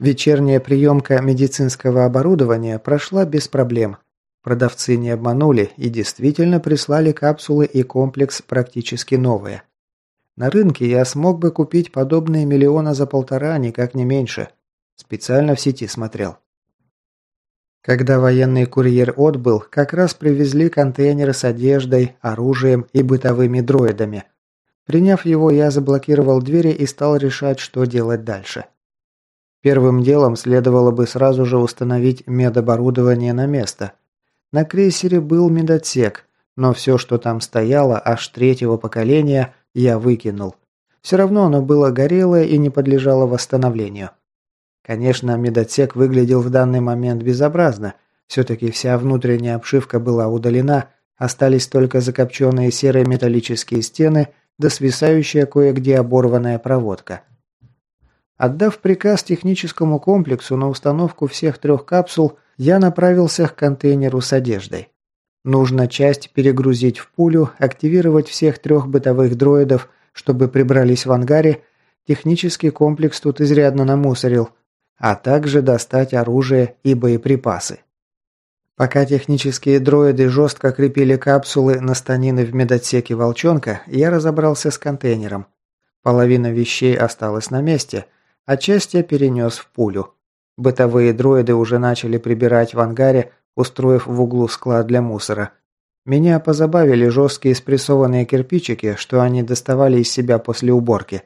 Вечерняя приемка медицинского оборудования прошла без проблем. Продавцы не обманули и действительно прислали капсулы и комплекс практически новые. На рынке я смог бы купить подобные миллиона за полтора, никак не меньше. Специально в сети смотрел. Когда военный курьер отбыл, как раз привезли контейнеры с одеждой, оружием и бытовыми дроидами. Приняв его, я заблокировал двери и стал решать, что делать дальше. Первым делом следовало бы сразу же установить медоборудование на место. На крейсере был медотсек, но все, что там стояло, аж третьего поколения, я выкинул. Все равно оно было горелое и не подлежало восстановлению. Конечно, медотсек выглядел в данный момент безобразно. Все-таки вся внутренняя обшивка была удалена, остались только закопченные серые металлические стены да свисающая кое-где оборванная проводка. Отдав приказ техническому комплексу на установку всех трех капсул, я направился к контейнеру с одеждой. Нужно часть перегрузить в пулю, активировать всех трех бытовых дроидов, чтобы прибрались в ангаре, технический комплекс тут изрядно намусорил, а также достать оружие и боеприпасы. Пока технические дроиды жестко крепили капсулы на станины в медотсеке «Волчонка», я разобрался с контейнером. Половина вещей осталась на месте, часть я перенес в пулю. Бытовые дроиды уже начали прибирать в ангаре, устроив в углу склад для мусора. Меня позабавили жесткие спрессованные кирпичики, что они доставали из себя после уборки.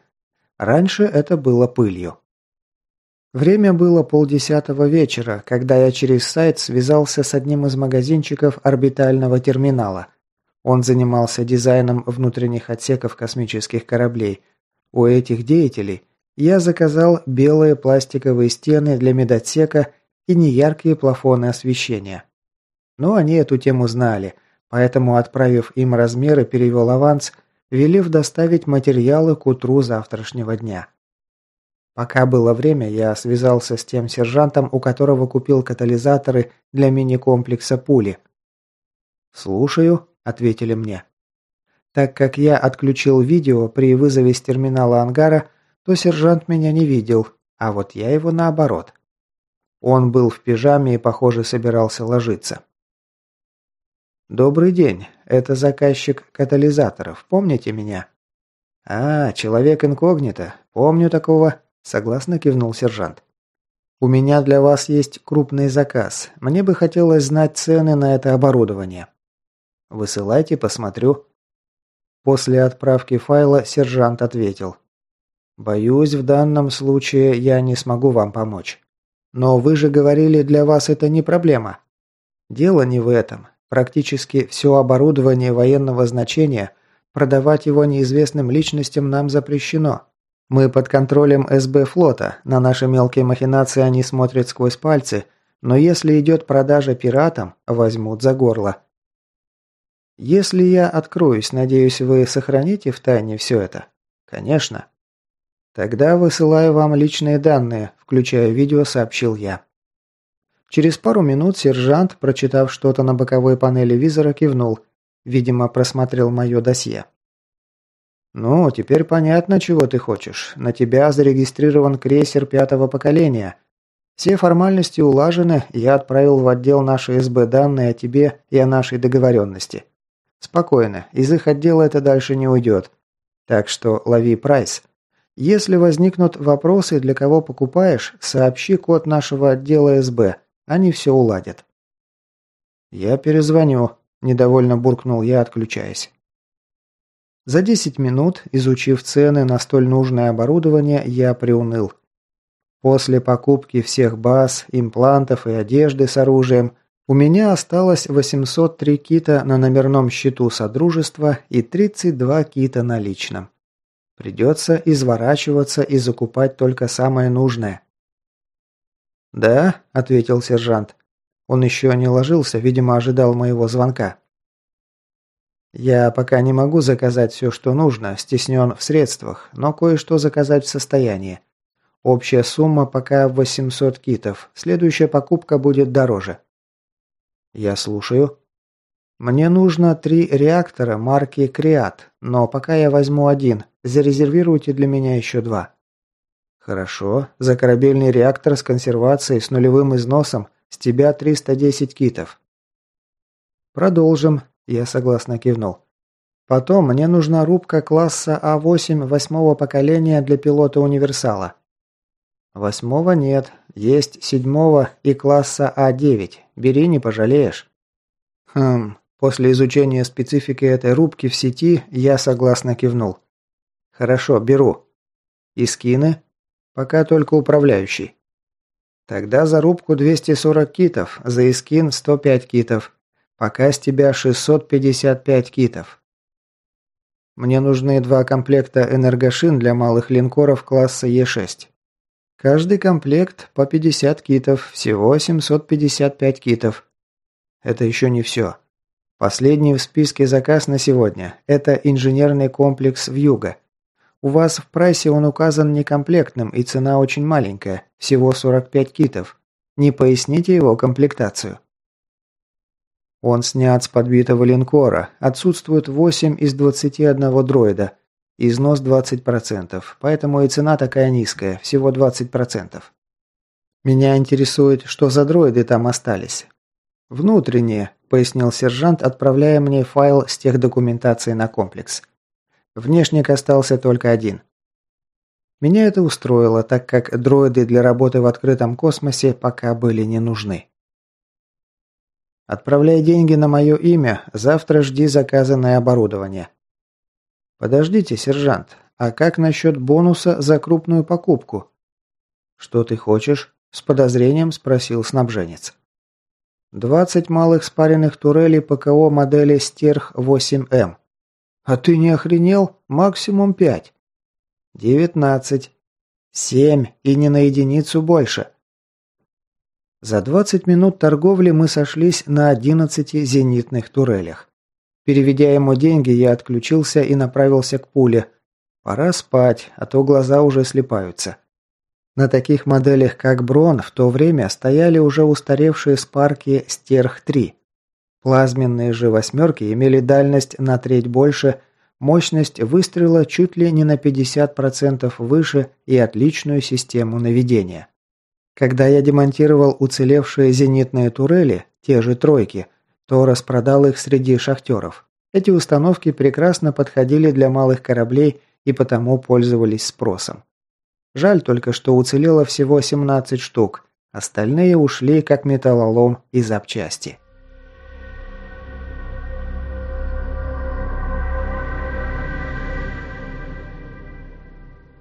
Раньше это было пылью. Время было полдесятого вечера, когда я через сайт связался с одним из магазинчиков орбитального терминала. Он занимался дизайном внутренних отсеков космических кораблей. У этих деятелей я заказал белые пластиковые стены для медотсека и неяркие плафоны освещения. Но они эту тему знали, поэтому, отправив им размеры, перевел аванс, велев доставить материалы к утру завтрашнего дня. Пока было время, я связался с тем сержантом, у которого купил катализаторы для мини-комплекса пули. «Слушаю», — ответили мне. Так как я отключил видео при вызове с терминала ангара, то сержант меня не видел, а вот я его наоборот. Он был в пижаме и, похоже, собирался ложиться. «Добрый день. Это заказчик катализаторов. Помните меня?» «А, человек инкогнито. Помню такого», — согласно кивнул сержант. «У меня для вас есть крупный заказ. Мне бы хотелось знать цены на это оборудование». «Высылайте, посмотрю». После отправки файла сержант ответил. «Боюсь, в данном случае я не смогу вам помочь. Но вы же говорили, для вас это не проблема. Дело не в этом. Практически все оборудование военного значения, продавать его неизвестным личностям нам запрещено. Мы под контролем СБ флота, на наши мелкие махинации они смотрят сквозь пальцы, но если идет продажа пиратам, возьмут за горло. Если я откроюсь, надеюсь, вы сохраните в тайне все это? Конечно. «Тогда высылаю вам личные данные», – включая видео, сообщил я. Через пару минут сержант, прочитав что-то на боковой панели визора, кивнул. Видимо, просмотрел мое досье. «Ну, теперь понятно, чего ты хочешь. На тебя зарегистрирован крейсер пятого поколения. Все формальности улажены, я отправил в отдел нашей СБ данные о тебе и о нашей договоренности. Спокойно, из их отдела это дальше не уйдет. Так что лови прайс. Если возникнут вопросы, для кого покупаешь, сообщи код нашего отдела СБ. Они все уладят. Я перезвоню, недовольно буркнул я, отключаясь. За 10 минут, изучив цены на столь нужное оборудование, я приуныл. После покупки всех баз, имплантов и одежды с оружием, у меня осталось 803 кита на номерном счету Содружества и 32 кита на личном. Придется изворачиваться и закупать только самое нужное. «Да», — ответил сержант. Он еще не ложился, видимо, ожидал моего звонка. «Я пока не могу заказать все, что нужно, стеснен в средствах, но кое-что заказать в состоянии. Общая сумма пока 800 китов, следующая покупка будет дороже». «Я слушаю». «Мне нужно три реактора марки Креат, но пока я возьму один, Зарезервируйте для меня еще два». Хорошо. За корабельный реактор с консервацией с нулевым износом с тебя 310 китов. Продолжим. Я согласно кивнул. Потом мне нужна рубка класса А8 восьмого поколения для пилота универсала. Восьмого нет, есть седьмого и класса А9. Бери, не пожалеешь. Хм, после изучения специфики этой рубки в сети я согласно кивнул. Хорошо, беру. И скины? Пока только управляющий. Тогда за рубку 240 китов, за искин 105 китов. Пока с тебя 655 китов. Мне нужны два комплекта энергошин для малых линкоров класса Е6. Каждый комплект по 50 китов, всего 755 китов. Это еще не все. Последний в списке заказ на сегодня – это инженерный комплекс «Вьюга». У вас в прайсе он указан некомплектным и цена очень маленькая, всего 45 китов. Не поясните его комплектацию? Он снят с подбитого линкора, отсутствует 8 из 21 дроида – Износ 20%, поэтому и цена такая низкая, всего 20%. Меня интересует, что за дроиды там остались. Внутренние, пояснил сержант, отправляя мне файл с тех документацией на комплекс. Внешник остался только один. Меня это устроило, так как дроиды для работы в открытом космосе пока были не нужны. Отправляй деньги на мое имя, завтра жди заказанное оборудование. «Подождите, сержант, а как насчет бонуса за крупную покупку?» «Что ты хочешь?» – с подозрением спросил снабженец. «Двадцать малых спаренных турелей ПКО модели Стерх-8М». «А ты не охренел? Максимум пять». «Девятнадцать». «Семь, и не на единицу больше». За 20 минут торговли мы сошлись на 11 зенитных турелях. Переведя ему деньги, я отключился и направился к пуле. Пора спать, а то глаза уже слепаются. На таких моделях, как Брон, в то время стояли уже устаревшие спарки Стерх-3. Плазменные же «восьмерки» имели дальность на треть больше, мощность выстрела чуть ли не на 50% выше и отличную систему наведения. Когда я демонтировал уцелевшие зенитные турели, те же «тройки», то распродал их среди шахтеров. Эти установки прекрасно подходили для малых кораблей и потому пользовались спросом. Жаль только, что уцелело всего 17 штук, остальные ушли как металлолом и запчасти.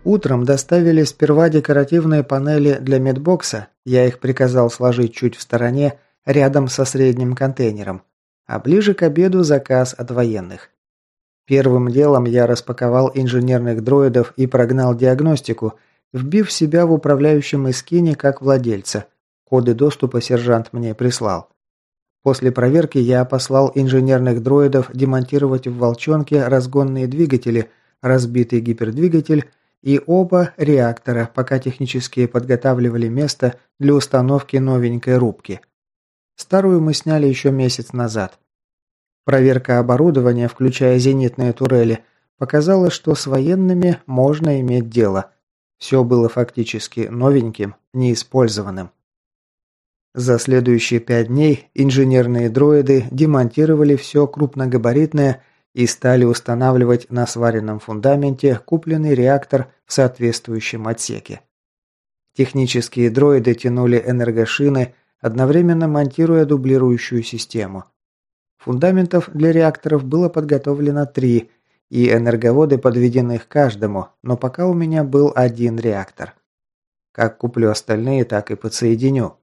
Утром доставили сперва декоративные панели для медбокса, я их приказал сложить чуть в стороне, рядом со средним контейнером, а ближе к обеду заказ от военных. Первым делом я распаковал инженерных дроидов и прогнал диагностику, вбив себя в управляющем эскине как владельца. Коды доступа сержант мне прислал. После проверки я послал инженерных дроидов демонтировать в «Волчонке» разгонные двигатели, разбитый гипердвигатель и оба реактора, пока технически подготавливали место для установки новенькой рубки – Старую мы сняли еще месяц назад. Проверка оборудования, включая зенитные турели, показала, что с военными можно иметь дело. Все было фактически новеньким, неиспользованным. За следующие пять дней инженерные дроиды демонтировали все крупногабаритное и стали устанавливать на сваренном фундаменте купленный реактор в соответствующем отсеке. Технические дроиды тянули энергошины, одновременно монтируя дублирующую систему. Фундаментов для реакторов было подготовлено три, и энерговоды подведены к каждому, но пока у меня был один реактор. Как куплю остальные, так и подсоединю.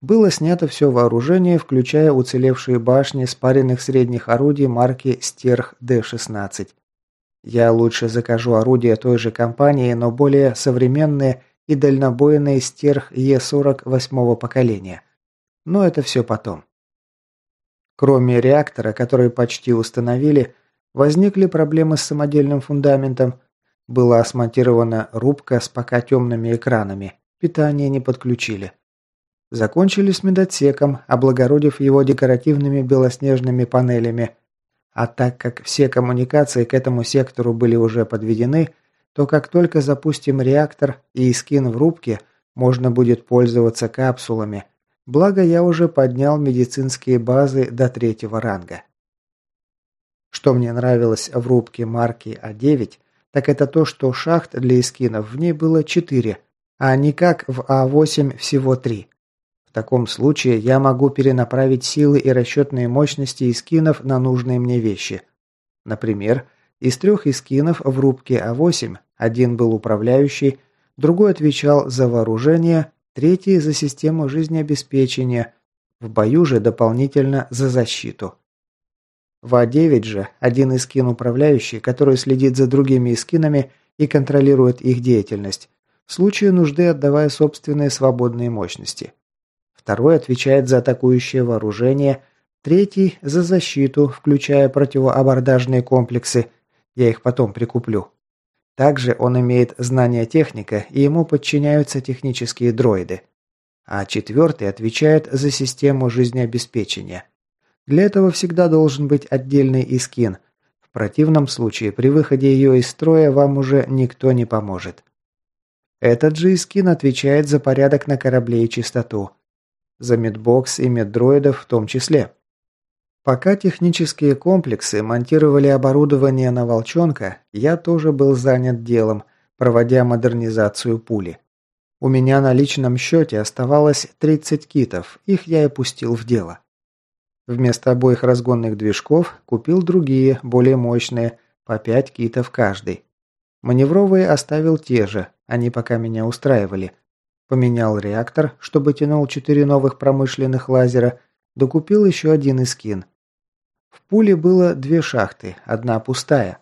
Было снято все вооружение, включая уцелевшие башни спаренных средних орудий марки Стерх-Д-16. Я лучше закажу орудия той же компании, но более современные и дальнобойный стерх Е-40 восьмого поколения. Но это все потом. Кроме реактора, который почти установили, возникли проблемы с самодельным фундаментом. Была смонтирована рубка с пока темными экранами. Питание не подключили. Закончили с медотсеком, облагородив его декоративными белоснежными панелями. А так как все коммуникации к этому сектору были уже подведены, то как только запустим реактор и скин в рубке, можно будет пользоваться капсулами. Благо я уже поднял медицинские базы до третьего ранга. Что мне нравилось в рубке марки А9, так это то, что шахт для эскинов в ней было 4, а не как в А8 всего 3. В таком случае я могу перенаправить силы и расчетные мощности эскинов на нужные мне вещи. Например, из трех эскинов в рубке А8 один был управляющий, другой отвечал за вооружение, третий за систему жизнеобеспечения, в бою же дополнительно за защиту. В А9 же один эскин управляющий, который следит за другими эскинами и контролирует их деятельность, в случае нужды отдавая собственные свободные мощности. Второй отвечает за атакующее вооружение, третий – за защиту, включая противоабордажные комплексы. Я их потом прикуплю. Также он имеет знания техника, и ему подчиняются технические дроиды. А четвертый отвечает за систему жизнеобеспечения. Для этого всегда должен быть отдельный искин. В противном случае при выходе ее из строя вам уже никто не поможет. Этот же искин отвечает за порядок на корабле и чистоту за медбокс и меддроидов в том числе. Пока технические комплексы монтировали оборудование на «Волчонка», я тоже был занят делом, проводя модернизацию пули. У меня на личном счете оставалось 30 китов, их я и пустил в дело. Вместо обоих разгонных движков купил другие, более мощные, по 5 китов каждый. Маневровые оставил те же, они пока меня устраивали – Поменял реактор, чтобы тянул четыре новых промышленных лазера, докупил еще один искин. В пуле было две шахты, одна пустая.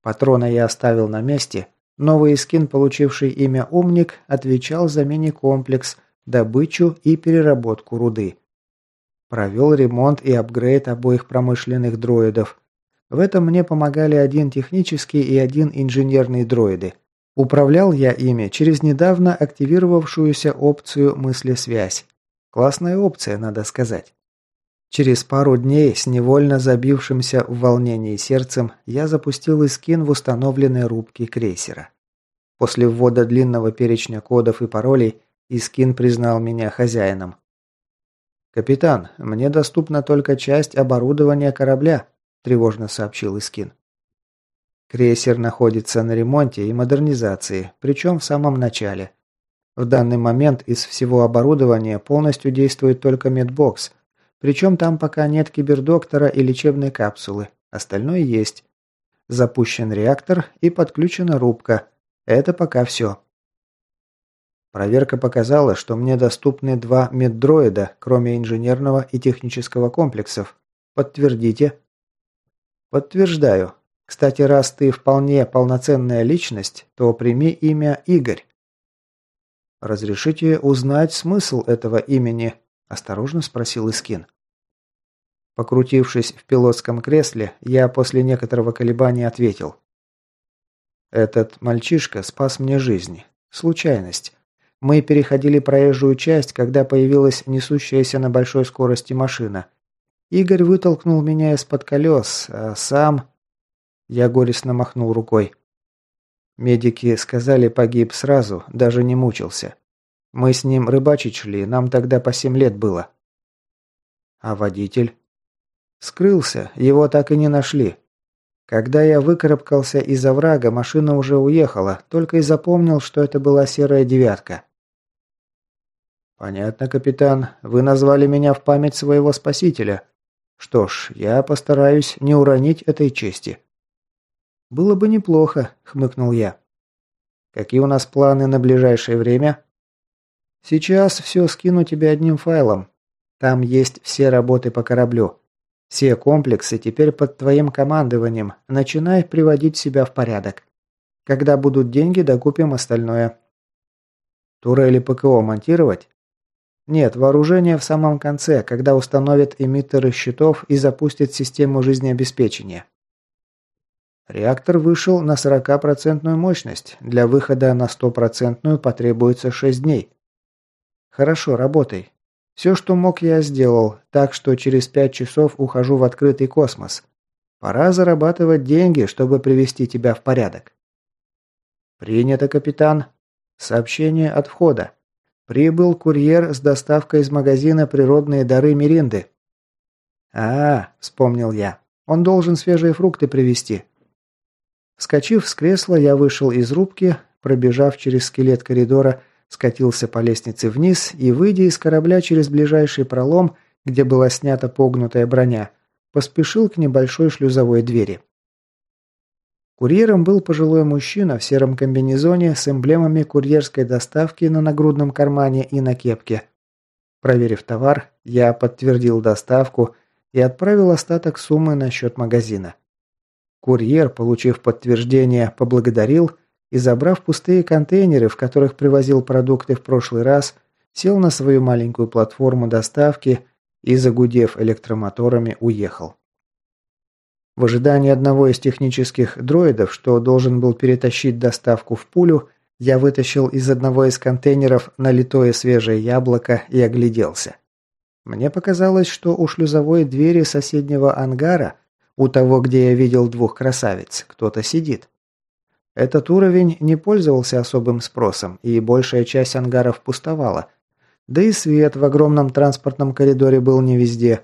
Патрона я оставил на месте. Новый скин, получивший имя «Умник», отвечал за мини-комплекс, добычу и переработку руды. Провел ремонт и апгрейд обоих промышленных дроидов. В этом мне помогали один технический и один инженерный дроиды. Управлял я ими через недавно активировавшуюся опцию «Мыслесвязь». Классная опция, надо сказать. Через пару дней с невольно забившимся в волнении сердцем я запустил искин в установленной рубке крейсера. После ввода длинного перечня кодов и паролей Искин признал меня хозяином. «Капитан, мне доступна только часть оборудования корабля», – тревожно сообщил Искин. Крейсер находится на ремонте и модернизации, причем в самом начале. В данный момент из всего оборудования полностью действует только медбокс, причем там пока нет кибердоктора и лечебной капсулы, остальное есть. Запущен реактор и подключена рубка. Это пока все. Проверка показала, что мне доступны два меддроида, кроме инженерного и технического комплексов. Подтвердите. Подтверждаю. Кстати, раз ты вполне полноценная личность, то прими имя Игорь. Разрешите узнать смысл этого имени? Осторожно спросил Искин. Покрутившись в пилотском кресле, я после некоторого колебания ответил. Этот мальчишка спас мне жизнь. Случайность. Мы переходили проезжую часть, когда появилась несущаяся на большой скорости машина. Игорь вытолкнул меня из-под колес, а сам... Я горестно махнул рукой. Медики сказали, погиб сразу, даже не мучился. Мы с ним рыбачить шли, нам тогда по семь лет было. А водитель? Скрылся, его так и не нашли. Когда я выкарабкался из оврага, машина уже уехала, только и запомнил, что это была серая девятка. «Понятно, капитан. Вы назвали меня в память своего спасителя. Что ж, я постараюсь не уронить этой чести». «Было бы неплохо», – хмыкнул я. «Какие у нас планы на ближайшее время?» «Сейчас все скину тебе одним файлом. Там есть все работы по кораблю. Все комплексы теперь под твоим командованием. Начинай приводить себя в порядок. Когда будут деньги, докупим остальное». «Турели ПКО монтировать?» «Нет, вооружение в самом конце, когда установят эмиттеры щитов и запустят систему жизнеобеспечения». Реактор вышел на 40% мощность. Для выхода на 100% потребуется 6 дней. Хорошо, работай. Все, что мог, я сделал, так что через 5 часов ухожу в открытый космос. Пора зарабатывать деньги, чтобы привести тебя в порядок. «Принято, капитан. Сообщение от входа. Прибыл курьер с доставкой из магазина «Природные дары Миринды». «А, — вспомнил я, — он должен свежие фрукты привезти». Вскочив с кресла, я вышел из рубки, пробежав через скелет коридора, скатился по лестнице вниз и, выйдя из корабля через ближайший пролом, где была снята погнутая броня, поспешил к небольшой шлюзовой двери. Курьером был пожилой мужчина в сером комбинезоне с эмблемами курьерской доставки на нагрудном кармане и на кепке. Проверив товар, я подтвердил доставку и отправил остаток суммы на счет магазина. Курьер, получив подтверждение, поблагодарил и, забрав пустые контейнеры, в которых привозил продукты в прошлый раз, сел на свою маленькую платформу доставки и, загудев электромоторами, уехал. В ожидании одного из технических дроидов, что должен был перетащить доставку в пулю, я вытащил из одного из контейнеров налитое свежее яблоко и огляделся. Мне показалось, что у шлюзовой двери соседнего ангара, у того, где я видел двух красавиц, кто-то сидит. Этот уровень не пользовался особым спросом, и большая часть ангаров пустовала. Да и свет в огромном транспортном коридоре был не везде.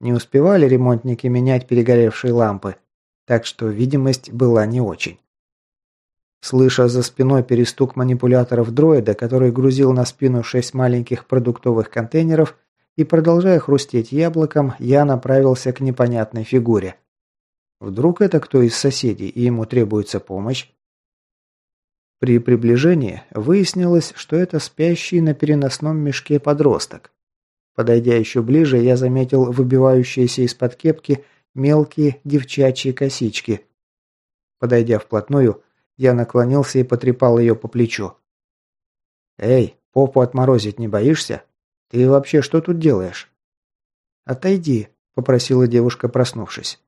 Не успевали ремонтники менять перегоревшие лампы, так что видимость была не очень. Слыша за спиной перестук манипуляторов дроида, который грузил на спину шесть маленьких продуктовых контейнеров, и продолжая хрустеть яблоком, я направился к непонятной фигуре. Вдруг это кто из соседей, и ему требуется помощь? При приближении выяснилось, что это спящий на переносном мешке подросток. Подойдя еще ближе, я заметил выбивающиеся из-под кепки мелкие девчачьи косички. Подойдя вплотную, я наклонился и потрепал ее по плечу. «Эй, попу отморозить не боишься? Ты вообще что тут делаешь?» «Отойди», – попросила девушка, проснувшись.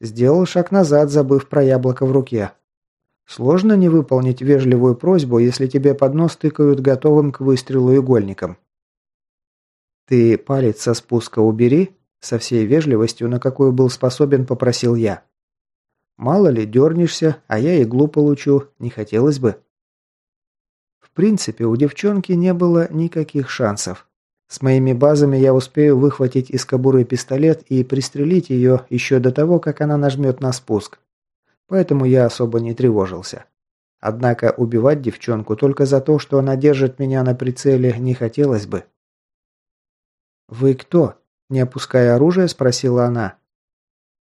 Сделал шаг назад, забыв про яблоко в руке. Сложно не выполнить вежливую просьбу, если тебе под нос тыкают готовым к выстрелу игольником. «Ты палец со спуска убери», – со всей вежливостью, на какую был способен, попросил я. «Мало ли, дернешься, а я иглу получу, не хотелось бы». В принципе, у девчонки не было никаких шансов. С моими базами я успею выхватить из кобуры пистолет и пристрелить ее еще до того, как она нажмет на спуск. Поэтому я особо не тревожился. Однако убивать девчонку только за то, что она держит меня на прицеле, не хотелось бы. «Вы кто?» – не опуская оружие, спросила она.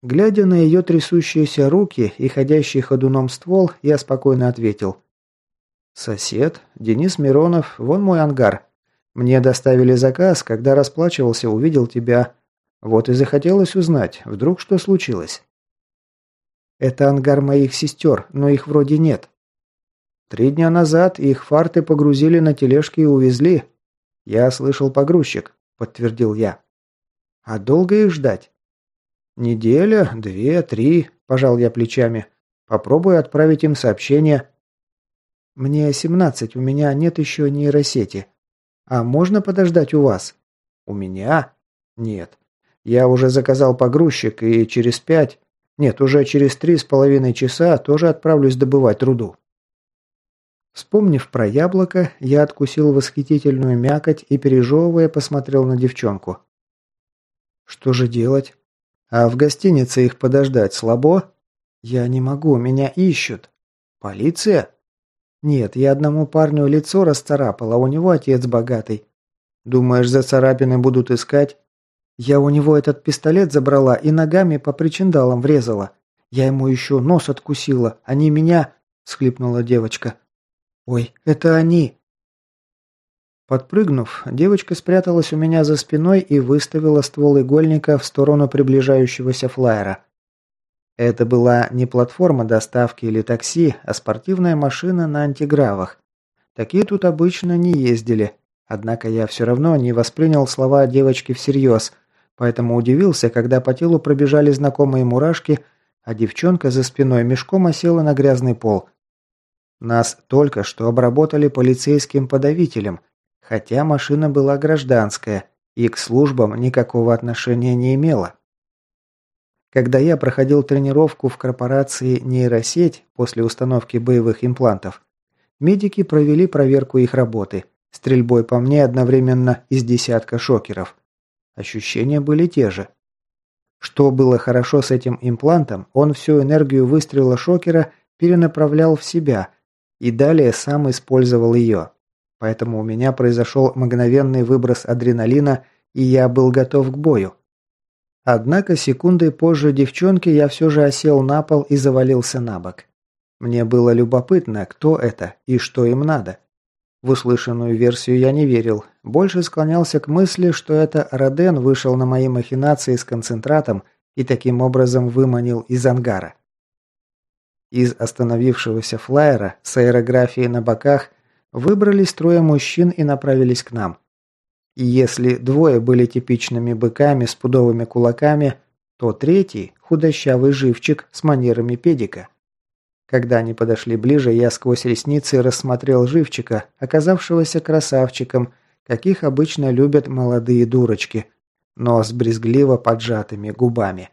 Глядя на ее трясущиеся руки и ходящий ходуном ствол, я спокойно ответил. «Сосед, Денис Миронов, вон мой ангар. Мне доставили заказ, когда расплачивался, увидел тебя. Вот и захотелось узнать, вдруг что случилось». «Это ангар моих сестер, но их вроде нет». «Три дня назад их фарты погрузили на тележки и увезли. Я слышал погрузчик подтвердил я. А долго их ждать? Неделя, две, три, пожал я плечами. Попробую отправить им сообщение. Мне семнадцать, у меня нет еще нейросети. А можно подождать у вас? У меня? Нет. Я уже заказал погрузчик и через пять... Нет, уже через три с половиной часа тоже отправлюсь добывать руду. Вспомнив про яблоко, я откусил восхитительную мякоть и, пережевывая, посмотрел на девчонку. «Что же делать? А в гостинице их подождать слабо? Я не могу, меня ищут. Полиция? Нет, я одному парню лицо расцарапала, у него отец богатый. Думаешь, за царапины будут искать? Я у него этот пистолет забрала и ногами по причиндалам врезала. Я ему еще нос откусила, они меня...» – схлипнула девочка. «Ой, это они!» Подпрыгнув, девочка спряталась у меня за спиной и выставила ствол игольника в сторону приближающегося флайера. Это была не платформа доставки или такси, а спортивная машина на антигравах. Такие тут обычно не ездили. Однако я все равно не воспринял слова девочки всерьез, поэтому удивился, когда по телу пробежали знакомые мурашки, а девчонка за спиной мешком осела на грязный пол – нас только что обработали полицейским подавителем, хотя машина была гражданская и к службам никакого отношения не имела. Когда я проходил тренировку в корпорации «Нейросеть» после установки боевых имплантов, Медики провели проверку их работы. Стрельбой по мне одновременно из десятка шокеров. Ощущения были те же. Что было хорошо с этим имплантом, он всю энергию выстрела шокера перенаправлял в себя и далее сам использовал ее. Поэтому у меня произошел мгновенный выброс адреналина, и я был готов к бою. Однако секунды позже девчонки я все же осел на пол и завалился на бок. Мне было любопытно, кто это и что им надо. В услышанную версию я не верил, больше склонялся к мысли, что это Роден вышел на мои махинации с концентратом и таким образом выманил из ангара. Из остановившегося флайера с аэрографией на боках выбрались трое мужчин и направились к нам. И если двое были типичными быками с пудовыми кулаками, то третий – худощавый живчик с манерами педика – когда они подошли ближе, я сквозь ресницы рассмотрел живчика, оказавшегося красавчиком, каких обычно любят молодые дурочки, но с брезгливо поджатыми губами.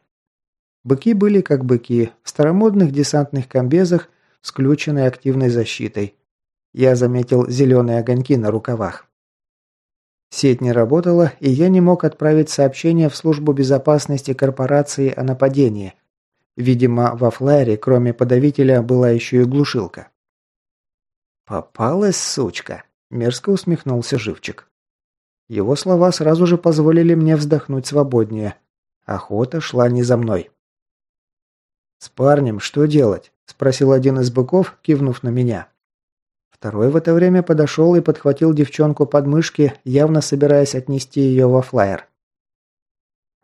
Быки были как быки, в старомодных десантных комбезах с включенной активной защитой. Я заметил зеленые огоньки на рукавах. Сеть не работала, и я не мог отправить сообщение в службу безопасности корпорации о нападении – Видимо, во флайере, кроме подавителя, была еще и глушилка. «Попалась, сучка!» – мерзко усмехнулся Живчик. Его слова сразу же позволили мне вздохнуть свободнее. Охота шла не за мной. «С парнем что делать?» – спросил один из быков, кивнув на меня. Второй в это время подошел и подхватил девчонку под мышки, явно собираясь отнести ее во флайер.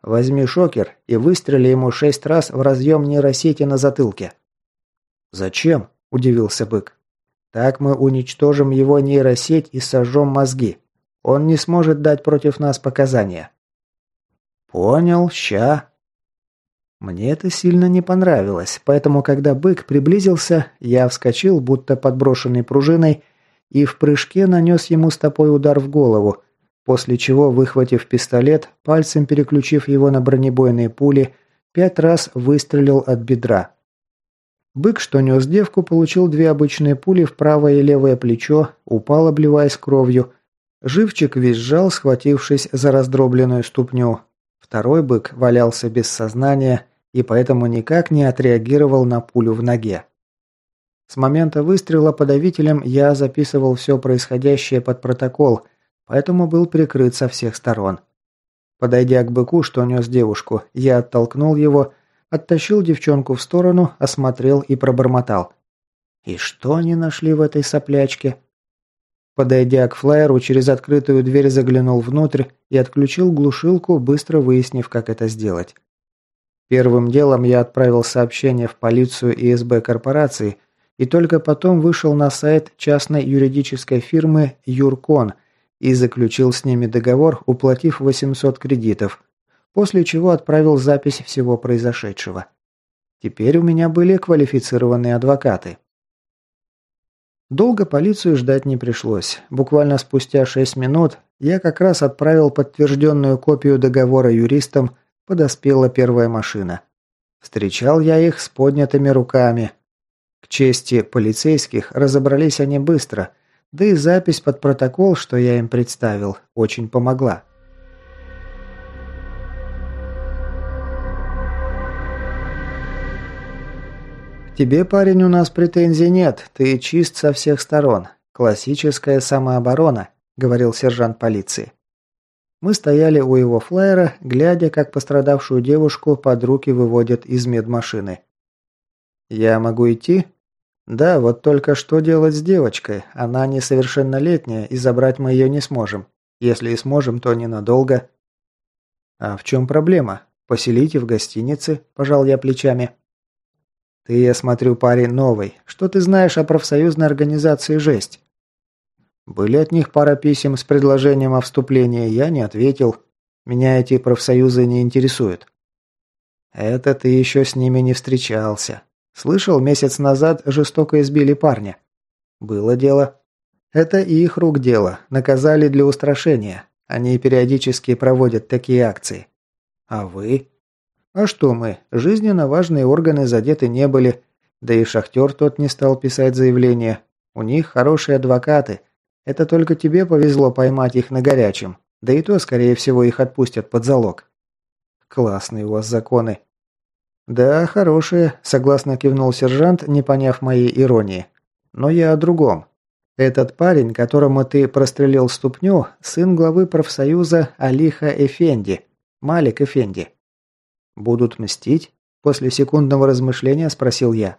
Возьми шокер и выстрели ему шесть раз в разъем нейросети на затылке». «Зачем?» – удивился бык. «Так мы уничтожим его нейросеть и сожжем мозги. Он не сможет дать против нас показания». «Понял, ща». Мне это сильно не понравилось, поэтому, когда бык приблизился, я вскочил, будто подброшенный пружиной, и в прыжке нанес ему стопой удар в голову, После чего, выхватив пистолет, пальцем переключив его на бронебойные пули, пять раз выстрелил от бедра. Бык, что нес девку, получил две обычные пули в правое и левое плечо, упал, обливаясь кровью. Живчик визжал, схватившись за раздробленную ступню. Второй бык валялся без сознания и поэтому никак не отреагировал на пулю в ноге. С момента выстрела подавителем я записывал все происходящее под протокол – поэтому был прикрыт со всех сторон. Подойдя к быку, что нес девушку, я оттолкнул его, оттащил девчонку в сторону, осмотрел и пробормотал. «И что они нашли в этой соплячке?» Подойдя к флайеру, через открытую дверь заглянул внутрь и отключил глушилку, быстро выяснив, как это сделать. Первым делом я отправил сообщение в полицию и СБ корпорации и только потом вышел на сайт частной юридической фирмы «Юркон», и заключил с ними договор, уплатив 800 кредитов, после чего отправил запись всего произошедшего. Теперь у меня были квалифицированные адвокаты. Долго полицию ждать не пришлось. Буквально спустя 6 минут я как раз отправил подтвержденную копию договора юристам, подоспела первая машина. Встречал я их с поднятыми руками. К чести полицейских разобрались они быстро – да и запись под протокол, что я им представил, очень помогла. «К тебе, парень, у нас претензий нет. Ты чист со всех сторон. Классическая самооборона», — говорил сержант полиции. Мы стояли у его флайера, глядя, как пострадавшую девушку под руки выводят из медмашины. «Я могу идти?» «Да, вот только что делать с девочкой? Она несовершеннолетняя, и забрать мы ее не сможем. Если и сможем, то ненадолго». «А в чем проблема? Поселите в гостинице?» – пожал я плечами. «Ты, я смотрю, парень новый. Что ты знаешь о профсоюзной организации «Жесть»?» Были от них пара писем с предложением о вступлении, я не ответил. Меня эти профсоюзы не интересуют. Это ты еще с ними не встречался. Слышал, месяц назад жестоко избили парня. Было дело. Это и их рук дело. Наказали для устрашения. Они периодически проводят такие акции. А вы? А что мы? Жизненно важные органы задеты не были. Да и шахтер тот не стал писать заявление. У них хорошие адвокаты. Это только тебе повезло поймать их на горячем. Да и то, скорее всего, их отпустят под залог. Классные у вас законы. Да, хорошие, согласно кивнул сержант, не поняв моей иронии. Но я о другом. Этот парень, которому ты прострелил ступню, сын главы профсоюза Алиха Эфенди, Малик Эфенди. Будут мстить? После секундного размышления спросил я.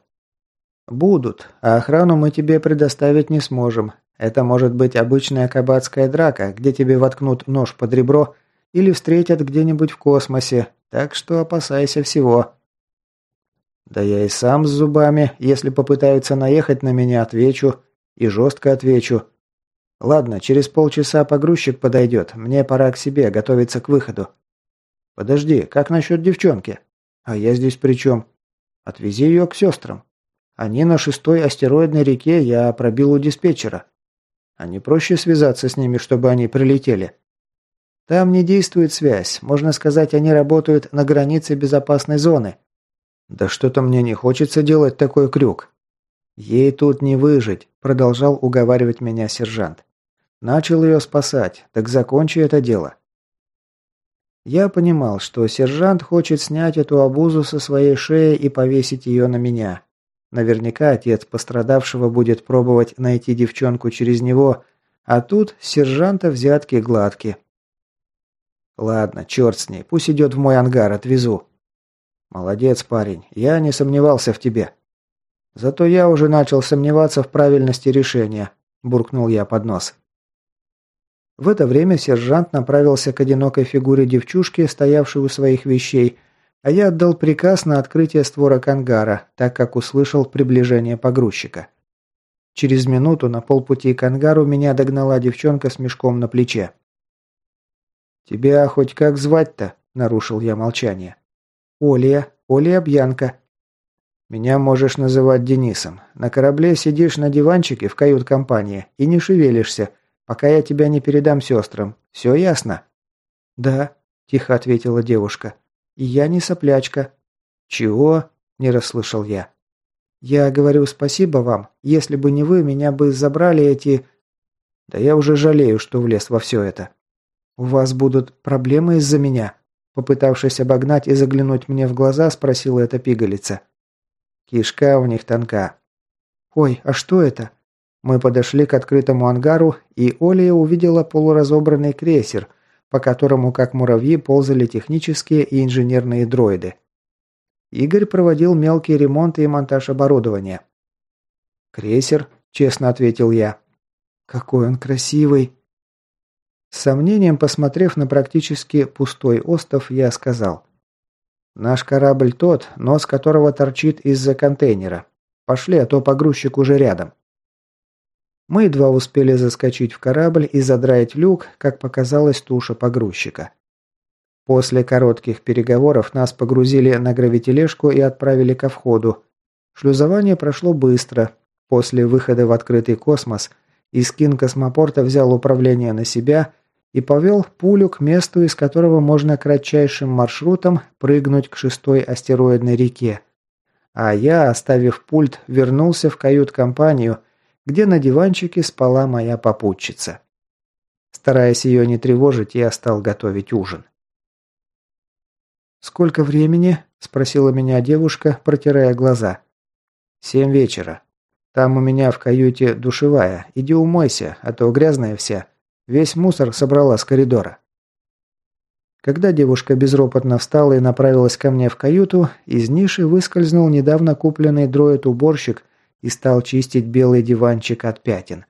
«Будут, а охрану мы тебе предоставить не сможем. Это может быть обычная кабацкая драка, где тебе воткнут нож под ребро или встретят где-нибудь в космосе, так что опасайся всего». «Да я и сам с зубами, если попытаются наехать на меня, отвечу. И жестко отвечу. Ладно, через полчаса погрузчик подойдет, мне пора к себе, готовиться к выходу». «Подожди, как насчет девчонки?» «А я здесь при чем?» «Отвези ее к сестрам. Они на шестой астероидной реке, я пробил у диспетчера. А не проще связаться с ними, чтобы они прилетели? Там не действует связь. Можно сказать, они работают на границе безопасной зоны. Да что-то мне не хочется делать такой крюк. Ей тут не выжить, продолжал уговаривать меня сержант. Начал ее спасать, так закончи это дело. Я понимал, что сержант хочет снять эту обузу со своей шеи и повесить ее на меня. Наверняка отец пострадавшего будет пробовать найти девчонку через него, а тут сержанта взятки гладки. Ладно, черт с ней, пусть идет в мой ангар, отвезу. Молодец, парень, я не сомневался в тебе. Зато я уже начал сомневаться в правильности решения, буркнул я под нос. В это время сержант направился к одинокой фигуре девчушки, стоявшей у своих вещей, а я отдал приказ на открытие створок ангара, так как услышал приближение погрузчика. Через минуту на полпути к ангару меня догнала девчонка с мешком на плече. «Тебя хоть как звать-то?» – нарушил я молчание. «Олия. Олия Бьянка». «Меня можешь называть Денисом. На корабле сидишь на диванчике в кают-компании и не шевелишься, пока я тебя не передам сестрам. Все ясно?» «Да», – тихо ответила девушка. «Я не соплячка». «Чего?» – не расслышал я. «Я говорю спасибо вам. Если бы не вы, меня бы забрали эти...» «Да я уже жалею, что влез во все это». «У вас будут проблемы из-за меня?» Попытавшись обогнать и заглянуть мне в глаза, спросила эта пигалица. Кишка у них тонка. «Ой, а что это?» Мы подошли к открытому ангару, и Оля увидела полуразобранный крейсер, по которому, как муравьи, ползали технические и инженерные дроиды. Игорь проводил мелкие ремонты и монтаж оборудования. «Крейсер», – честно ответил я. «Какой он красивый!» С сомнением, посмотрев на практически пустой остров, я сказал. «Наш корабль тот, нос которого торчит из-за контейнера. Пошли, а то погрузчик уже рядом». Мы едва успели заскочить в корабль и задраить люк, как показалась туша погрузчика. После коротких переговоров нас погрузили на гравитележку и отправили ко входу. Шлюзование прошло быстро. После выхода в открытый космос Искин космопорта взял управление на себя и повел пулю к месту, из которого можно кратчайшим маршрутом прыгнуть к шестой астероидной реке. А я, оставив пульт, вернулся в кают-компанию – где на диванчике спала моя попутчица. Стараясь ее не тревожить, я стал готовить ужин. «Сколько времени?» – спросила меня девушка, протирая глаза. «Семь вечера. Там у меня в каюте душевая. Иди умойся, а то грязная вся. Весь мусор собрала с коридора». Когда девушка безропотно встала и направилась ко мне в каюту, из ниши выскользнул недавно купленный дроид-уборщик и стал чистить белый диванчик от пятен.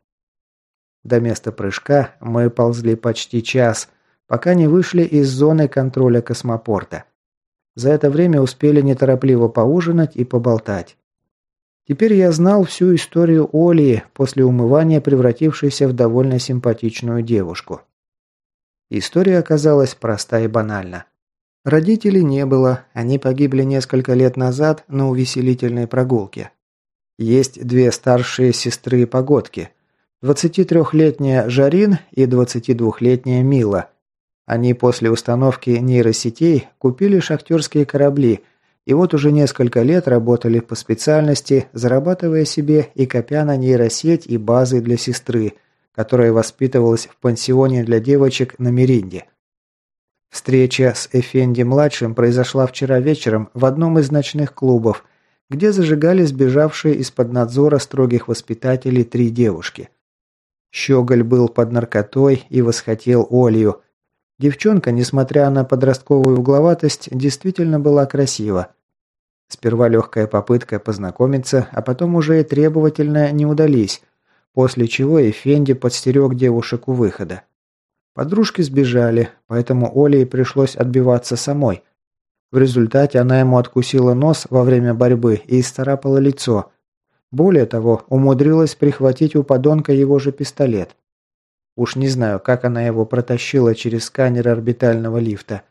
До места прыжка мы ползли почти час, пока не вышли из зоны контроля космопорта. За это время успели неторопливо поужинать и поболтать. Теперь я знал всю историю Оли, после умывания превратившейся в довольно симпатичную девушку. История оказалась проста и банальна. Родителей не было, они погибли несколько лет назад на увеселительной прогулке. Есть две старшие сестры Погодки. 23-летняя Жарин и 22-летняя Мила. Они после установки нейросетей купили шахтерские корабли И вот уже несколько лет работали по специальности, зарабатывая себе и копя на нейросеть и базы для сестры, которая воспитывалась в пансионе для девочек на Меринде. Встреча с Эфенди-младшим произошла вчера вечером в одном из ночных клубов, где зажигали сбежавшие из-под надзора строгих воспитателей три девушки. Щеголь был под наркотой и восхотел Олью. Девчонка, несмотря на подростковую угловатость, действительно была красива. Сперва легкая попытка познакомиться, а потом уже и требовательно не удались, после чего Эфенди подстерег девушек у выхода. Подружки сбежали, поэтому Оле пришлось отбиваться самой. В результате она ему откусила нос во время борьбы и исцарапала лицо. Более того, умудрилась прихватить у подонка его же пистолет. Уж не знаю, как она его протащила через сканер орбитального лифта.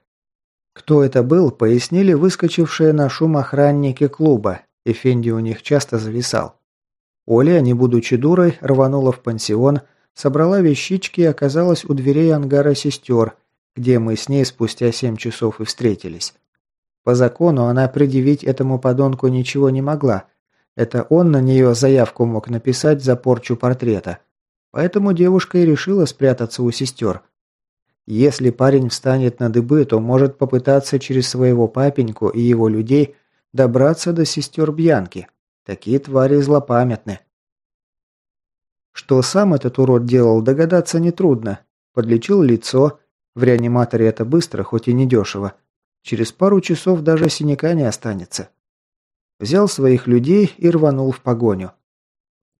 Кто это был, пояснили выскочившие на шум охранники клуба. Эфенди у них часто зависал. Оля, не будучи дурой, рванула в пансион, собрала вещички и оказалась у дверей ангара сестер, где мы с ней спустя семь часов и встретились. По закону она предъявить этому подонку ничего не могла. Это он на нее заявку мог написать за порчу портрета. Поэтому девушка и решила спрятаться у сестер. Если парень встанет на дыбы, то может попытаться через своего папеньку и его людей добраться до сестер Бьянки. Такие твари злопамятны. Что сам этот урод делал, догадаться нетрудно. Подлечил лицо. В реаниматоре это быстро, хоть и недешево. Через пару часов даже синяка не останется. Взял своих людей и рванул в погоню.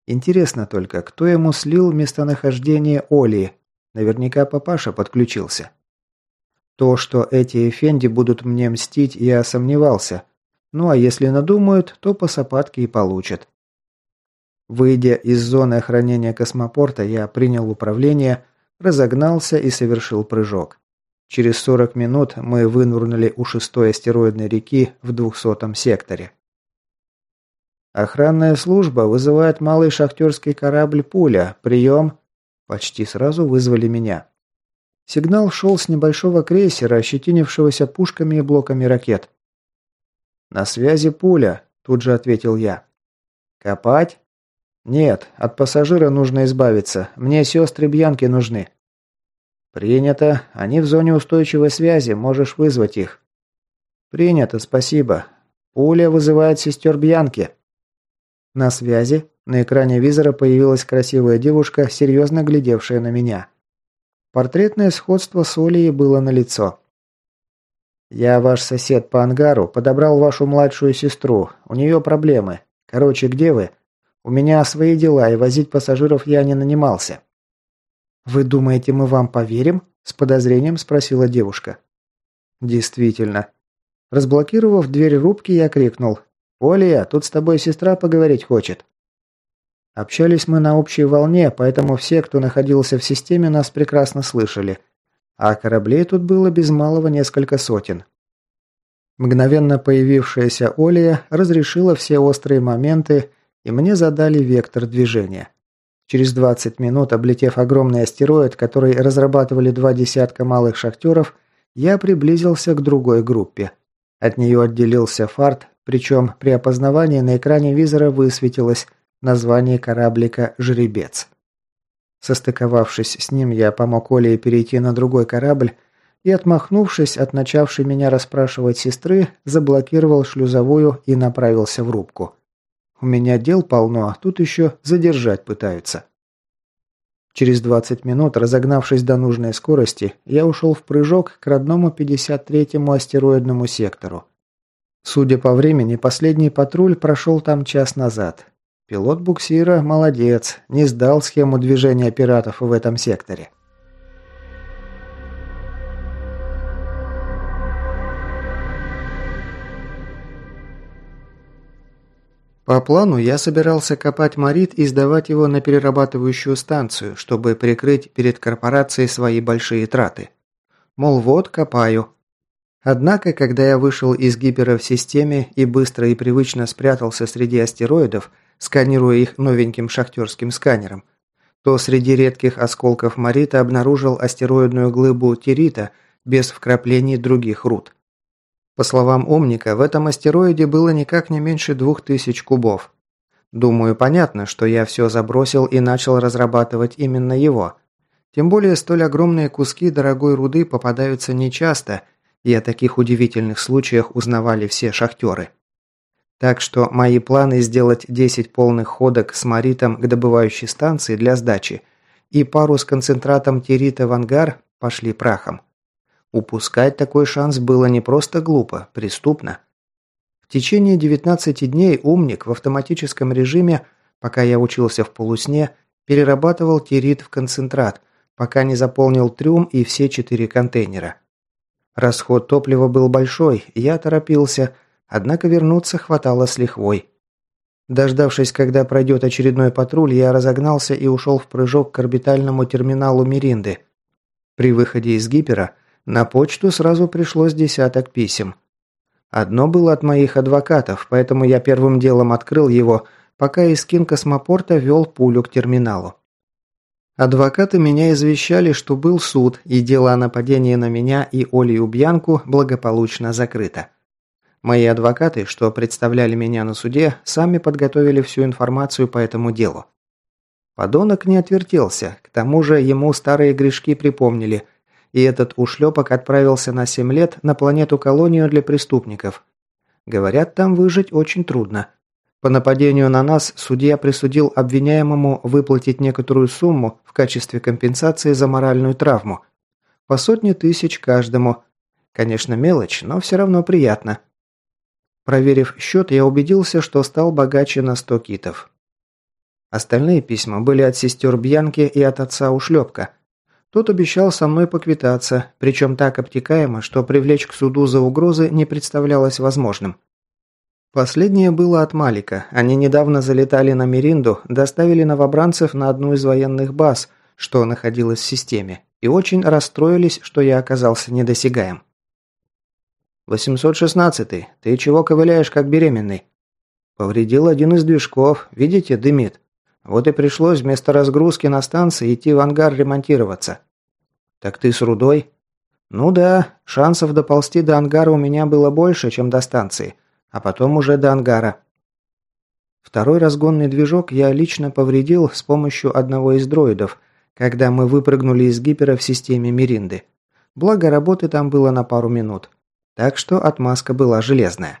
Интересно только, кто ему слил местонахождение Оли? Наверняка папаша подключился. То, что эти эфенди будут мне мстить, я сомневался. Ну а если надумают, то по сапатке и получат. Выйдя из зоны охранения космопорта, я принял управление, разогнался и совершил прыжок. Через 40 минут мы вынурнули у шестой астероидной реки в 200 секторе. Охранная служба вызывает малый шахтерский корабль «Пуля». Прием. Почти сразу вызвали меня. Сигнал шел с небольшого крейсера, ощетинившегося пушками и блоками ракет. «На связи пуля», – тут же ответил я. «Копать?» «Нет, от пассажира нужно избавиться. Мне сестры Бьянки нужны». «Принято. Они в зоне устойчивой связи. Можешь вызвать их». «Принято, спасибо. Пуля вызывает сестер Бьянки». На связи на экране визора появилась красивая девушка, серьезно глядевшая на меня. Портретное сходство с Олей было налицо. «Я ваш сосед по ангару, подобрал вашу младшую сестру. У нее проблемы. Короче, где вы? У меня свои дела, и возить пассажиров я не нанимался». «Вы думаете, мы вам поверим?» – с подозрением спросила девушка. «Действительно». Разблокировав дверь рубки, я крикнул. «Оля, тут с тобой сестра поговорить хочет». Общались мы на общей волне, поэтому все, кто находился в системе, нас прекрасно слышали. А кораблей тут было без малого несколько сотен. Мгновенно появившаяся Оля разрешила все острые моменты, и мне задали вектор движения. Через 20 минут, облетев огромный астероид, который разрабатывали два десятка малых шахтеров, я приблизился к другой группе. От нее отделился фарт, причем при опознавании на экране визора высветилось название кораблика «Жеребец». Состыковавшись с ним, я помог Оле перейти на другой корабль и, отмахнувшись от начавшей меня расспрашивать сестры, заблокировал шлюзовую и направился в рубку. У меня дел полно, а тут еще задержать пытаются. Через 20 минут, разогнавшись до нужной скорости, я ушел в прыжок к родному 53-му астероидному сектору. Судя по времени, последний патруль прошел там час назад. Пилот буксира молодец, не сдал схему движения пиратов в этом секторе. По плану я собирался копать Марит и сдавать его на перерабатывающую станцию, чтобы прикрыть перед корпорацией свои большие траты. Мол, вот, копаю, Однако, когда я вышел из гипера в системе и быстро и привычно спрятался среди астероидов, сканируя их новеньким шахтерским сканером, то среди редких осколков Марита обнаружил астероидную глыбу Тирита без вкраплений других руд. По словам умника, в этом астероиде было никак не меньше двух тысяч кубов. Думаю, понятно, что я все забросил и начал разрабатывать именно его. Тем более столь огромные куски дорогой руды попадаются нечасто, и о таких удивительных случаях узнавали все шахтеры. Так что мои планы сделать 10 полных ходок с маритом к добывающей станции для сдачи и пару с концентратом тирита в ангар пошли прахом. Упускать такой шанс было не просто глупо, преступно. В течение 19 дней умник в автоматическом режиме, пока я учился в полусне, перерабатывал тирит в концентрат, пока не заполнил трюм и все четыре контейнера. Расход топлива был большой, я торопился, однако вернуться хватало с лихвой. Дождавшись, когда пройдет очередной патруль, я разогнался и ушел в прыжок к орбитальному терминалу Миринды. При выходе из гипера на почту сразу пришлось десяток писем. Одно было от моих адвокатов, поэтому я первым делом открыл его, пока Искин космопорта вел пулю к терминалу. Адвокаты меня извещали, что был суд, и дело о нападении на меня и Олию Бьянку благополучно закрыто. Мои адвокаты, что представляли меня на суде, сами подготовили всю информацию по этому делу. Подонок не отвертелся, к тому же ему старые грешки припомнили – и этот ушлепок отправился на 7 лет на планету-колонию для преступников. Говорят, там выжить очень трудно. По нападению на нас судья присудил обвиняемому выплатить некоторую сумму в качестве компенсации за моральную травму. По сотне тысяч каждому. Конечно, мелочь, но все равно приятно. Проверив счет, я убедился, что стал богаче на 100 китов. Остальные письма были от сестер Бьянки и от отца Ушлепка – тот обещал со мной поквитаться, причем так обтекаемо, что привлечь к суду за угрозы не представлялось возможным. Последнее было от Малика. Они недавно залетали на Миринду, доставили новобранцев на одну из военных баз, что находилась в системе, и очень расстроились, что я оказался недосягаем. «816-й, ты чего ковыляешь, как беременный?» «Повредил один из движков, видите, дымит. Вот и пришлось вместо разгрузки на станции идти в ангар ремонтироваться. Так ты с рудой? Ну да, шансов доползти до ангара у меня было больше, чем до станции, а потом уже до ангара. Второй разгонный движок я лично повредил с помощью одного из дроидов, когда мы выпрыгнули из гипера в системе Миринды. Благо, работы там было на пару минут. Так что отмазка была железная.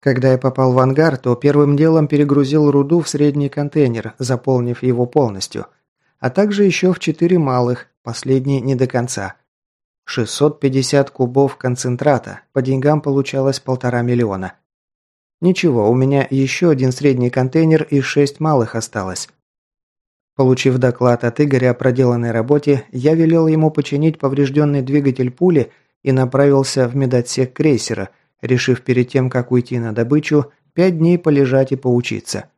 Когда я попал в ангар, то первым делом перегрузил руду в средний контейнер, заполнив его полностью. А также еще в четыре малых, последний не до конца. 650 кубов концентрата, по деньгам получалось полтора миллиона. Ничего, у меня еще один средний контейнер и шесть малых осталось. Получив доклад от Игоря о проделанной работе, я велел ему починить поврежденный двигатель пули и направился в медотсек крейсера – решив перед тем, как уйти на добычу, пять дней полежать и поучиться.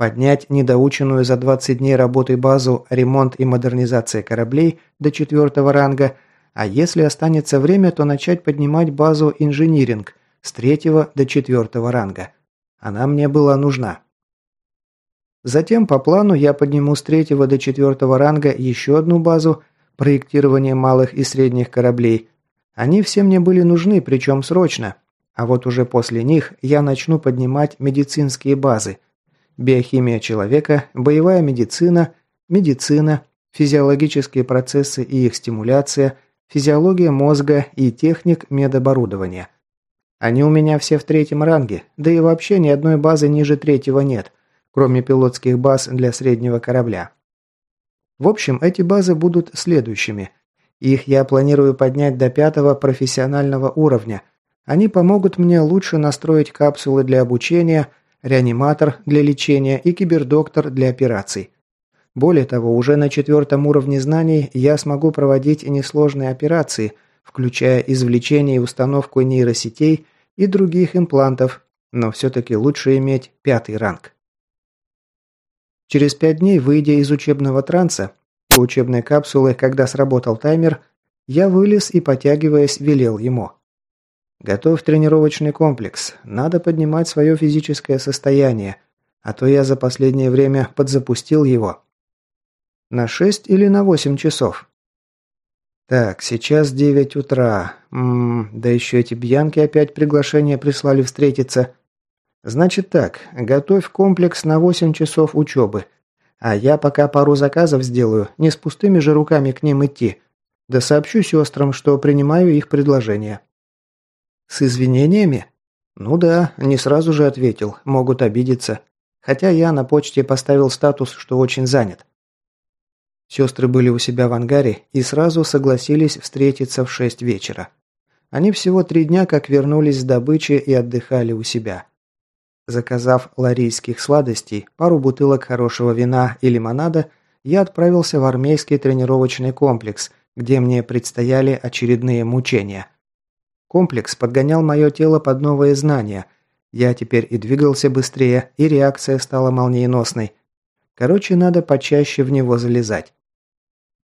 Поднять недоученную за 20 дней работы базу ремонт и модернизация кораблей до четвертого ранга, а если останется время, то начать поднимать базу инжиниринг с третьего до четвертого ранга. Она мне была нужна. Затем по плану я подниму с третьего до четвертого ранга еще одну базу проектирования малых и средних кораблей. Они все мне были нужны, причем срочно, а вот уже после них я начну поднимать медицинские базы. Биохимия человека, боевая медицина, медицина, физиологические процессы и их стимуляция, физиология мозга и техник медоборудования. Они у меня все в третьем ранге, да и вообще ни одной базы ниже третьего нет, кроме пилотских баз для среднего корабля. В общем, эти базы будут следующими. Их я планирую поднять до пятого профессионального уровня, они помогут мне лучше настроить капсулы для обучения, реаниматор для лечения и кибердоктор для операций. Более того, уже на четвертом уровне знаний я смогу проводить несложные операции, включая извлечение и установку нейросетей и других имплантов, но все-таки лучше иметь пятый ранг. Через пять дней, выйдя из учебного транса, у учебной капсулы, когда сработал таймер, я вылез и, потягиваясь, велел ему – Готовь тренировочный комплекс. Надо поднимать свое физическое состояние, а то я за последнее время подзапустил его. На 6 или на 8 часов. Так, сейчас девять утра. Ммм, да еще эти бьянки опять приглашение прислали встретиться. Значит так, готовь комплекс на восемь часов учебы. А я пока пару заказов сделаю, не с пустыми же руками к ним идти. Да сообщу сестрам, что принимаю их предложение. С извинениями? Ну да, не сразу же ответил, могут обидеться. Хотя я на почте поставил статус, что очень занят. Сестры были у себя в ангаре и сразу согласились встретиться в шесть вечера. Они всего три дня как вернулись с добычи и отдыхали у себя. Заказав ларийских сладостей, пару бутылок хорошего вина и лимонада, я отправился в армейский тренировочный комплекс, где мне предстояли очередные мучения. Комплекс подгонял мое тело под новые знания. Я теперь и двигался быстрее, и реакция стала молниеносной. Короче, надо почаще в него залезать.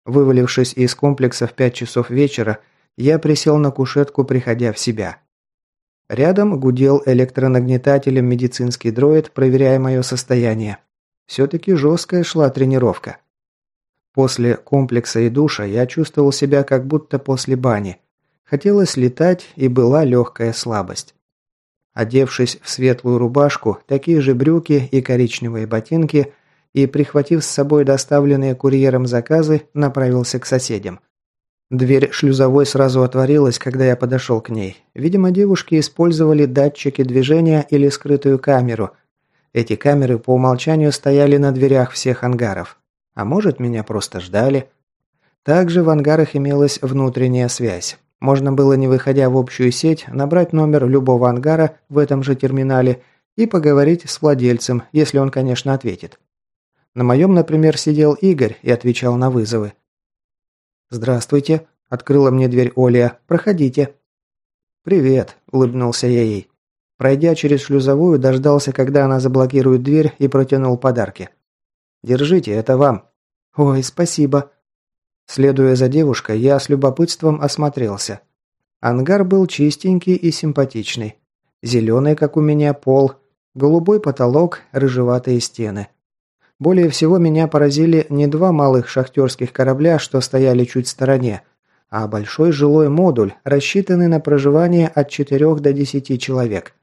Вывалившись из комплекса в пять часов вечера, я присел на кушетку, приходя в себя. Рядом гудел электронагнетателем медицинский дроид, проверяя мое состояние. Все-таки жесткая шла тренировка. После комплекса и душа я чувствовал себя как будто после бани. Хотелось летать, и была легкая слабость. Одевшись в светлую рубашку, такие же брюки и коричневые ботинки – и, прихватив с собой доставленные курьером заказы, направился к соседям. Дверь шлюзовой сразу отворилась, когда я подошел к ней. Видимо, девушки использовали датчики движения или скрытую камеру. Эти камеры по умолчанию стояли на дверях всех ангаров. А может, меня просто ждали. Также в ангарах имелась внутренняя связь. Можно было, не выходя в общую сеть, набрать номер любого ангара в этом же терминале и поговорить с владельцем, если он, конечно, ответит. На моем, например, сидел Игорь и отвечал на вызовы. «Здравствуйте», – открыла мне дверь Оля. «Проходите». «Привет», – улыбнулся я ей. Пройдя через шлюзовую, дождался, когда она заблокирует дверь и протянул подарки. «Держите, это вам». «Ой, спасибо». Следуя за девушкой, я с любопытством осмотрелся. Ангар был чистенький и симпатичный. Зеленый, как у меня, пол, голубой потолок, рыжеватые стены. Более всего меня поразили не два малых шахтерских корабля, что стояли чуть в стороне, а большой жилой модуль, рассчитанный на проживание от 4 до 10 человек.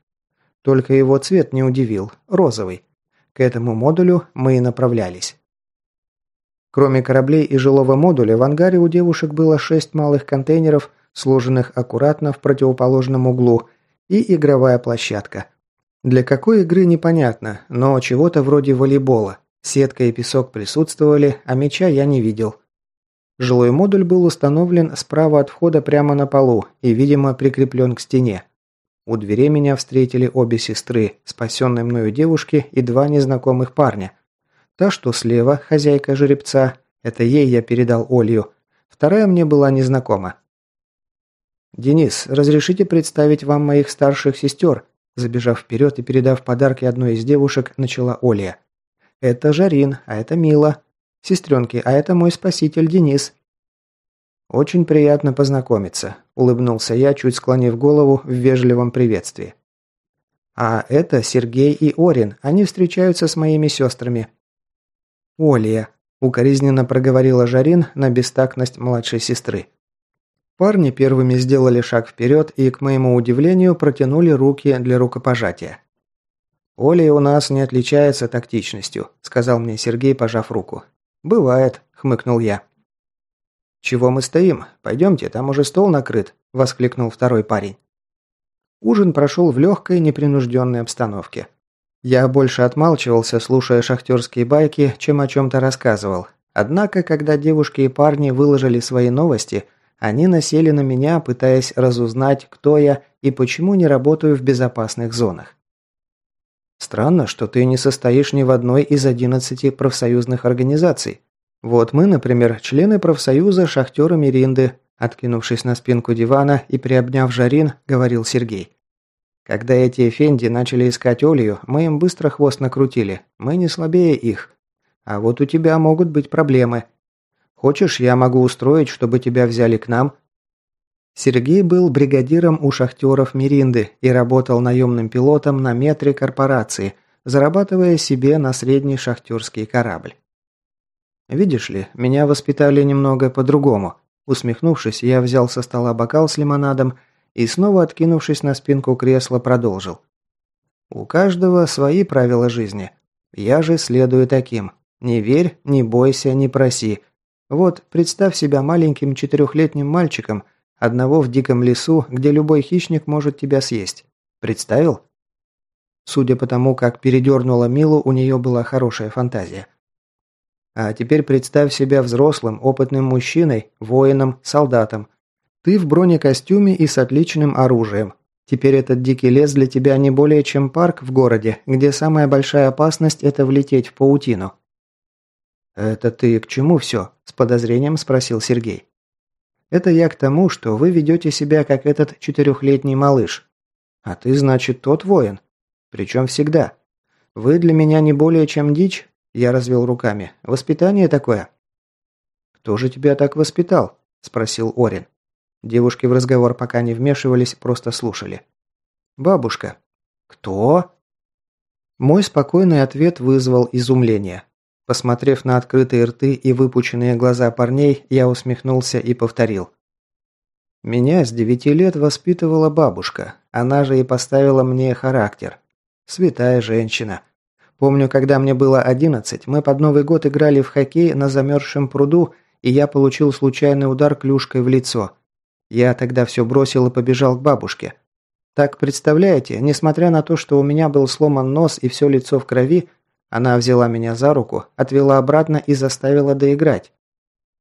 Только его цвет не удивил – розовый. К этому модулю мы и направлялись. Кроме кораблей и жилого модуля, в ангаре у девушек было шесть малых контейнеров, сложенных аккуратно в противоположном углу, и игровая площадка. Для какой игры непонятно, но чего-то вроде волейбола. Сетка и песок присутствовали, а меча я не видел. Жилой модуль был установлен справа от входа прямо на полу и, видимо, прикреплен к стене. У дверей меня встретили обе сестры, спасенной мною девушки и два незнакомых парня. Та, что слева, хозяйка жеребца, это ей я передал Олью. Вторая мне была незнакома. «Денис, разрешите представить вам моих старших сестер?» Забежав вперед и передав подарки одной из девушек, начала Оля. Это Жарин, а это Мила. Сестренки, а это мой спаситель Денис. Очень приятно познакомиться, улыбнулся я, чуть склонив голову в вежливом приветствии. А это Сергей и Орин, они встречаются с моими сестрами. Олия, укоризненно проговорила Жарин на бестактность младшей сестры. Парни первыми сделали шаг вперед и, к моему удивлению, протянули руки для рукопожатия. «Оля у нас не отличается тактичностью», – сказал мне Сергей, пожав руку. «Бывает», – хмыкнул я. «Чего мы стоим? Пойдемте, там уже стол накрыт», – воскликнул второй парень. Ужин прошел в легкой, непринужденной обстановке. Я больше отмалчивался, слушая шахтерские байки, чем о чем-то рассказывал. Однако, когда девушки и парни выложили свои новости, они насели на меня, пытаясь разузнать, кто я и почему не работаю в безопасных зонах. Странно, что ты не состоишь ни в одной из 11 профсоюзных организаций. Вот мы, например, члены профсоюза шахтеры Миринды, откинувшись на спинку дивана и приобняв Жарин, говорил Сергей. Когда эти эфенди начали искать Олью, мы им быстро хвост накрутили. Мы не слабее их. А вот у тебя могут быть проблемы. Хочешь, я могу устроить, чтобы тебя взяли к нам? Сергей был бригадиром у шахтеров Миринды и работал наемным пилотом на метре корпорации, зарабатывая себе на средний шахтерский корабль. Видишь ли, меня воспитали немного по-другому. Усмехнувшись, я взял со стола бокал с лимонадом и снова, откинувшись на спинку кресла, продолжил. У каждого свои правила жизни. Я же следую таким. Не верь, не бойся, не проси. Вот, представь себя маленьким четырехлетним мальчиком, одного в диком лесу, где любой хищник может тебя съесть. Представил? Судя по тому, как передернула Милу, у нее была хорошая фантазия. А теперь представь себя взрослым, опытным мужчиной, воином, солдатом. Ты в бронекостюме и с отличным оружием. Теперь этот дикий лес для тебя не более чем парк в городе, где самая большая опасность – это влететь в паутину. «Это ты к чему все?» – с подозрением спросил Сергей. «Это я к тому, что вы ведете себя, как этот четырехлетний малыш. А ты, значит, тот воин. Причем всегда. Вы для меня не более чем дичь, я развел руками. «Воспитание такое». «Кто же тебя так воспитал?» – спросил Орин. Девушки в разговор пока не вмешивались, просто слушали. «Бабушка». «Кто?» Мой спокойный ответ вызвал изумление. Посмотрев на открытые рты и выпученные глаза парней, я усмехнулся и повторил. «Меня с девяти лет воспитывала бабушка. Она же и поставила мне характер. Святая женщина. Помню, когда мне было 11, мы под Новый год играли в хоккей на замерзшем пруду, и я получил случайный удар клюшкой в лицо. Я тогда все бросил и побежал к бабушке. Так, представляете, несмотря на то, что у меня был сломан нос и все лицо в крови, она взяла меня за руку, отвела обратно и заставила доиграть.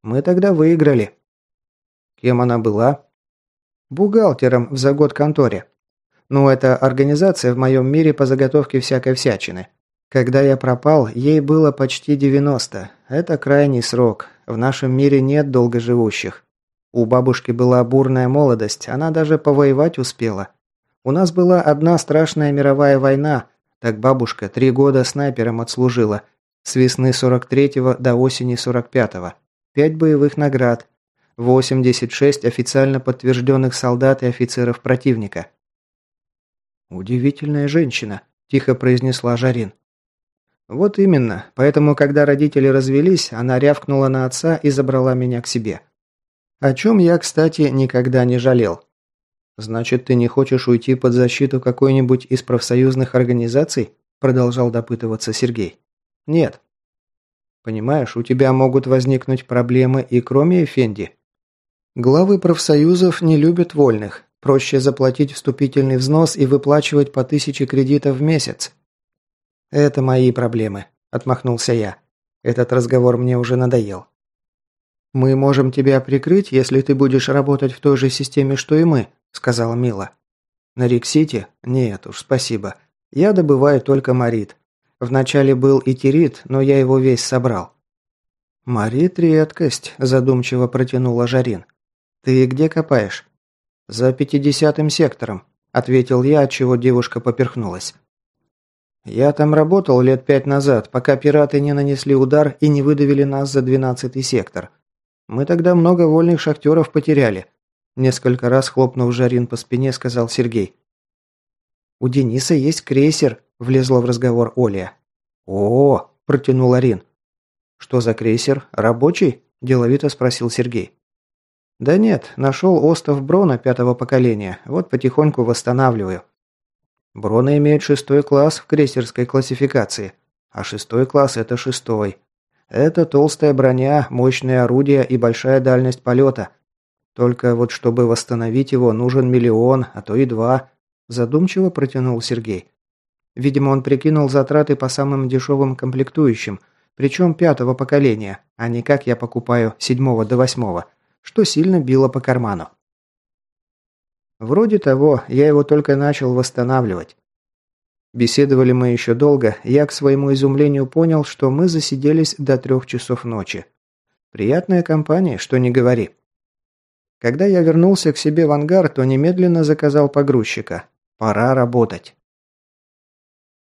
Мы тогда выиграли. Кем она была? Бухгалтером в за год конторе. Ну, это организация в моем мире по заготовке всякой всячины. Когда я пропал, ей было почти 90. Это крайний срок. В нашем мире нет долгоживущих. У бабушки была бурная молодость, она даже повоевать успела. У нас была одна страшная мировая война, так бабушка три года снайпером отслужила. С весны 43-го до осени 45-го. Пять боевых наград. 86 официально подтвержденных солдат и офицеров противника. «Удивительная женщина», – тихо произнесла Жарин. Вот именно. Поэтому, когда родители развелись, она рявкнула на отца и забрала меня к себе. О чем я, кстати, никогда не жалел. Значит, ты не хочешь уйти под защиту какой-нибудь из профсоюзных организаций? Продолжал допытываться Сергей. Нет. Понимаешь, у тебя могут возникнуть проблемы и кроме Эфенди. Главы профсоюзов не любят вольных. Проще заплатить вступительный взнос и выплачивать по тысяче кредитов в месяц. «Это мои проблемы», – отмахнулся я. «Этот разговор мне уже надоел». «Мы можем тебя прикрыть, если ты будешь работать в той же системе, что и мы», – сказала Мила. «На Рик-Сити? Нет уж, спасибо. Я добываю только марит. Вначале был и тирит, но я его весь собрал». «Марит – редкость», – задумчиво протянула Жарин. «Ты где копаешь?» «За пятидесятым сектором», – ответил я, отчего девушка поперхнулась. Я там работал лет пять назад, пока пираты не нанесли удар и не выдавили нас за двенадцатый сектор. Мы тогда много вольных шахтеров потеряли. Несколько раз хлопнув Жарин по спине, сказал Сергей. «У Дениса есть крейсер», – влезла в разговор Оля. «О!» – протянул Арин. «Что за крейсер? Рабочий?» – деловито спросил Сергей. «Да нет, нашел остов Брона пятого поколения, вот потихоньку восстанавливаю. Брона имеет шестой класс в крейсерской классификации, а шестой класс – это шестой. Это толстая броня, мощные орудия и большая дальность полета. Только вот чтобы восстановить его, нужен миллион, а то и два. Задумчиво протянул Сергей. Видимо, он прикинул затраты по самым дешевым комплектующим, причем пятого поколения, а не как я покупаю седьмого до восьмого, что сильно било по карману. Вроде того, я его только начал восстанавливать. Беседовали мы еще долго, я к своему изумлению понял, что мы засиделись до трех часов ночи. Приятная компания, что не говори. Когда я вернулся к себе в ангар, то немедленно заказал погрузчика. Пора работать.